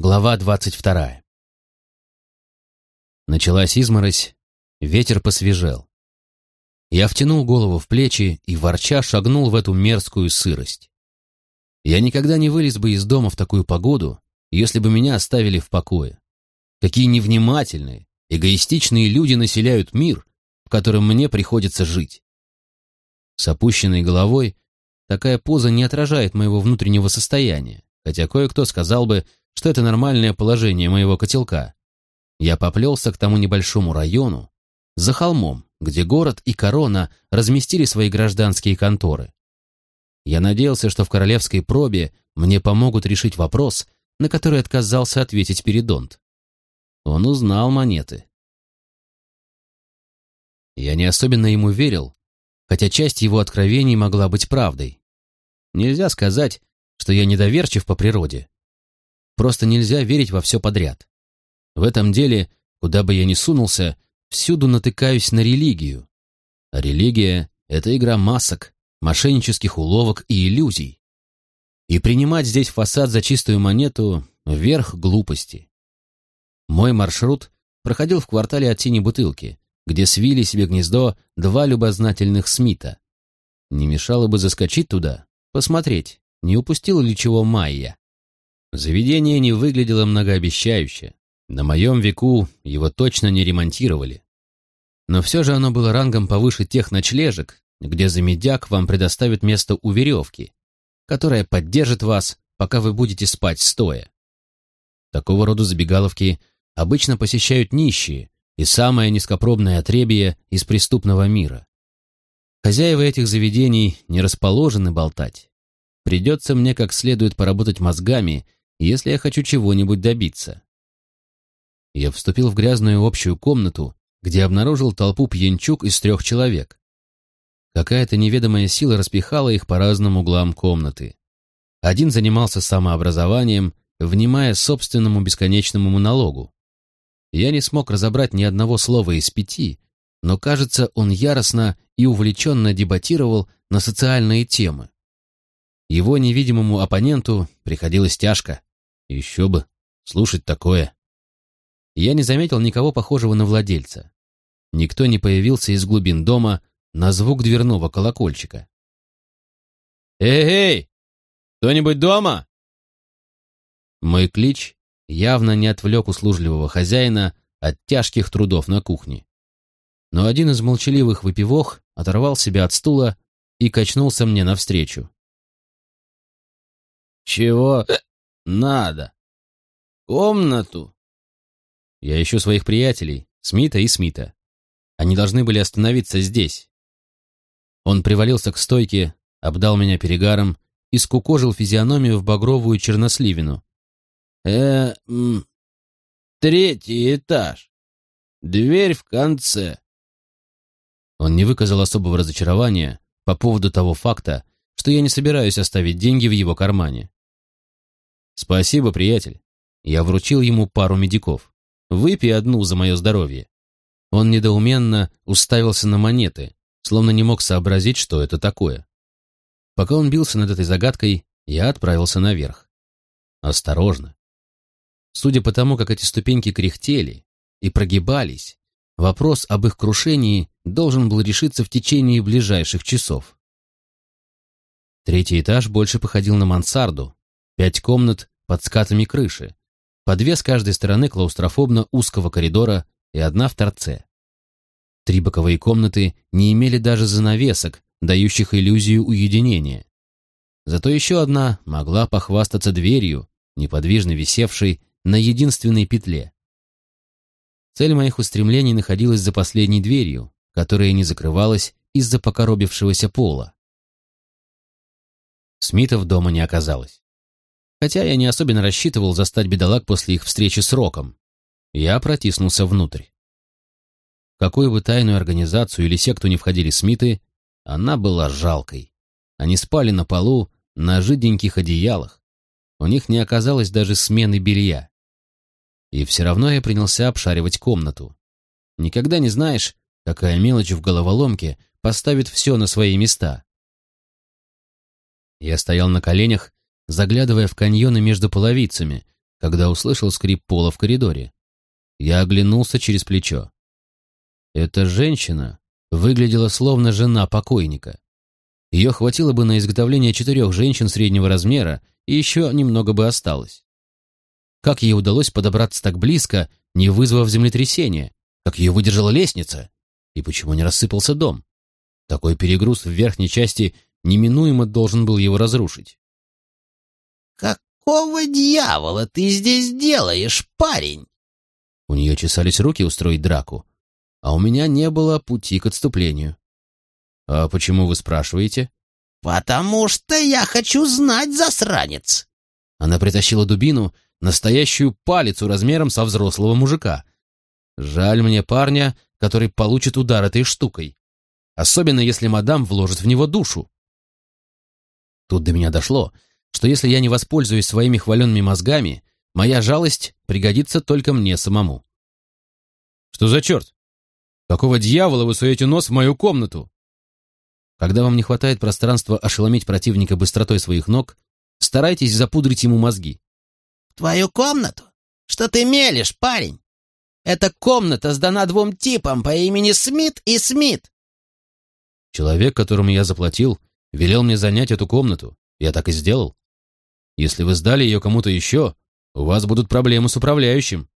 Глава двадцать вторая. Началась изморозь, ветер посвежел. Я втянул голову в плечи и, ворча, шагнул в эту мерзкую сырость. Я никогда не вылез бы из дома в такую погоду, если бы меня оставили в покое. Какие невнимательные, эгоистичные люди населяют мир, в котором мне приходится жить. С опущенной головой такая поза не отражает моего внутреннего состояния, хотя кое-кто сказал бы, что это нормальное положение моего котелка. Я поплелся к тому небольшому району, за холмом, где город и корона разместили свои гражданские конторы. Я надеялся, что в королевской пробе мне помогут решить вопрос, на который отказался ответить Передонт. Он узнал монеты. Я не особенно ему верил, хотя часть его откровений могла быть правдой. Нельзя сказать, что я недоверчив по природе. Просто нельзя верить во все подряд. В этом деле, куда бы я ни сунулся, всюду натыкаюсь на религию. А религия — это игра масок, мошеннических уловок и иллюзий. И принимать здесь фасад за чистую монету — верх глупости. Мой маршрут проходил в квартале от синей бутылки, где свили себе гнездо два любознательных Смита. Не мешало бы заскочить туда, посмотреть, не упустил ли чего Майя. Заведение не выглядело многообещающе. На моем веку его точно не ремонтировали. Но все же оно было рангом повыше тех ночлежек, где за медяк вам предоставят место у веревки, которая поддержит вас, пока вы будете спать стоя. Такого рода забегаловки обычно посещают нищие и самое низкопробное отребье из преступного мира. Хозяева этих заведений не расположены болтать. Придется мне как следует поработать мозгами если я хочу чего-нибудь добиться. Я вступил в грязную общую комнату, где обнаружил толпу пьянчук из трех человек. Какая-то неведомая сила распихала их по разным углам комнаты. Один занимался самообразованием, внимая собственному бесконечному монологу. Я не смог разобрать ни одного слова из пяти, но, кажется, он яростно и увлеченно дебатировал на социальные темы. Его невидимому оппоненту приходилось тяжко. Еще бы, слушать такое. Я не заметил никого похожего на владельца. Никто не появился из глубин дома на звук дверного колокольчика. «Эй-эй! Кто-нибудь дома?» Мой клич явно не отвлек услужливого хозяина от тяжких трудов на кухне. Но один из молчаливых выпивох оторвал себя от стула и качнулся мне навстречу. «Чего надо. Комнату. Я ищу своих приятелей, Смита и Смита. Они должны были остановиться здесь. Он привалился к стойке, обдал меня перегаром и скукожил физиономию в багровую черносливину. э третий этаж. Дверь в конце. Он не выказал особого разочарования по поводу того факта, что я не собираюсь оставить деньги в его кармане. «Спасибо, приятель». Я вручил ему пару медиков. «Выпей одну за мое здоровье». Он недоуменно уставился на монеты, словно не мог сообразить, что это такое. Пока он бился над этой загадкой, я отправился наверх. Осторожно. Судя по тому, как эти ступеньки кряхтели и прогибались, вопрос об их крушении должен был решиться в течение ближайших часов. Третий этаж больше походил на мансарду, Пять комнат под скатами крыши, по две с каждой стороны клаустрофобно узкого коридора и одна в торце. Три боковые комнаты не имели даже занавесок, дающих иллюзию уединения. Зато еще одна могла похвастаться дверью, неподвижно висевшей на единственной петле. Цель моих устремлений находилась за последней дверью, которая не закрывалась из-за покоробившегося пола. Смитов дома не оказалось хотя я не особенно рассчитывал застать бедолаг после их встречи с Роком. Я протиснулся внутрь. В какую бы тайную организацию или секту не входили Смиты, она была жалкой. Они спали на полу, на жиденьких одеялах. У них не оказалось даже смены белья. И все равно я принялся обшаривать комнату. Никогда не знаешь, какая мелочь в головоломке поставит все на свои места. Я стоял на коленях заглядывая в каньоны между половицами, когда услышал скрип пола в коридоре. Я оглянулся через плечо. Эта женщина выглядела словно жена покойника. Ее хватило бы на изготовление четырех женщин среднего размера, и еще немного бы осталось. Как ей удалось подобраться так близко, не вызвав землетрясения? Как ее выдержала лестница? И почему не рассыпался дом? Такой перегруз в верхней части неминуемо должен был его разрушить. «Какого дьявола ты здесь делаешь, парень?» У нее чесались руки устроить драку, а у меня не было пути к отступлению. «А почему вы спрашиваете?» «Потому что я хочу знать, засранец!» Она притащила дубину, настоящую палицу размером со взрослого мужика. Жаль мне парня, который получит удар этой штукой. Особенно, если мадам вложит в него душу. Тут до меня дошло, что если я не воспользуюсь своими хваленными мозгами, моя жалость пригодится только мне самому. Что за черт? Какого дьявола вы суете нос в мою комнату? Когда вам не хватает пространства ошеломить противника быстротой своих ног, старайтесь запудрить ему мозги. «В твою комнату? Что ты мелешь, парень? Эта комната сдана двум типам по имени Смит и Смит». Человек, которому я заплатил, велел мне занять эту комнату. Я так и сделал. Если вы сдали ее кому-то еще, у вас будут проблемы с управляющим.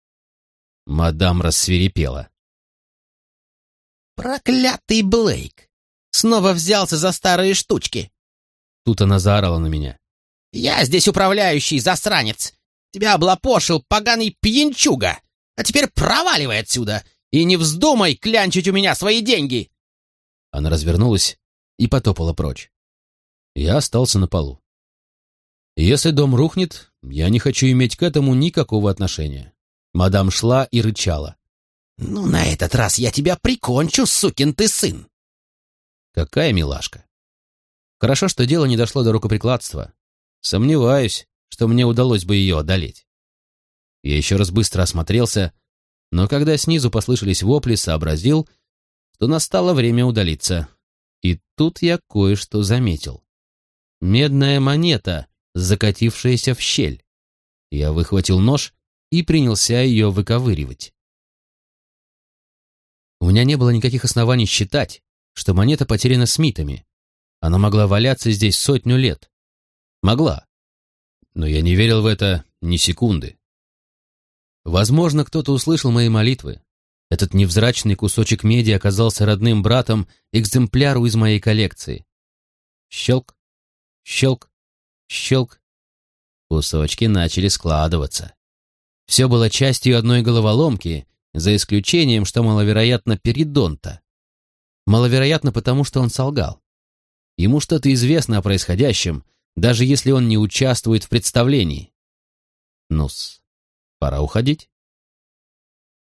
Мадам рассверепела. «Проклятый Блейк! Снова взялся за старые штучки!» Тут она заорала на меня. «Я здесь управляющий, засранец! Тебя облапошил поганый пьянчуга! А теперь проваливай отсюда и не вздумай клянчить у меня свои деньги!» Она развернулась и потопала прочь. Я остался на полу. Если дом рухнет, я не хочу иметь к этому никакого отношения. Мадам шла и рычала. «Ну, на этот раз я тебя прикончу, сукин ты сын!» Какая милашка. Хорошо, что дело не дошло до рукоприкладства. Сомневаюсь, что мне удалось бы ее одолеть. Я еще раз быстро осмотрелся, но когда снизу послышались вопли, сообразил, что настало время удалиться. И тут я кое-что заметил. Медная монета, закатившаяся в щель. Я выхватил нож и принялся ее выковыривать. У меня не было никаких оснований считать, что монета потеряна Смитами. Она могла валяться здесь сотню лет. Могла. Но я не верил в это ни секунды. Возможно, кто-то услышал мои молитвы. Этот невзрачный кусочек меди оказался родным братом экземпляру из моей коллекции. Щелк, щелк, щелк. Кусочки начали складываться. Все было частью одной головоломки, за исключением, что маловероятно, перидонта. Маловероятно потому, что он солгал. Ему что-то известно о происходящем, даже если он не участвует в представлении. Нус, пора уходить.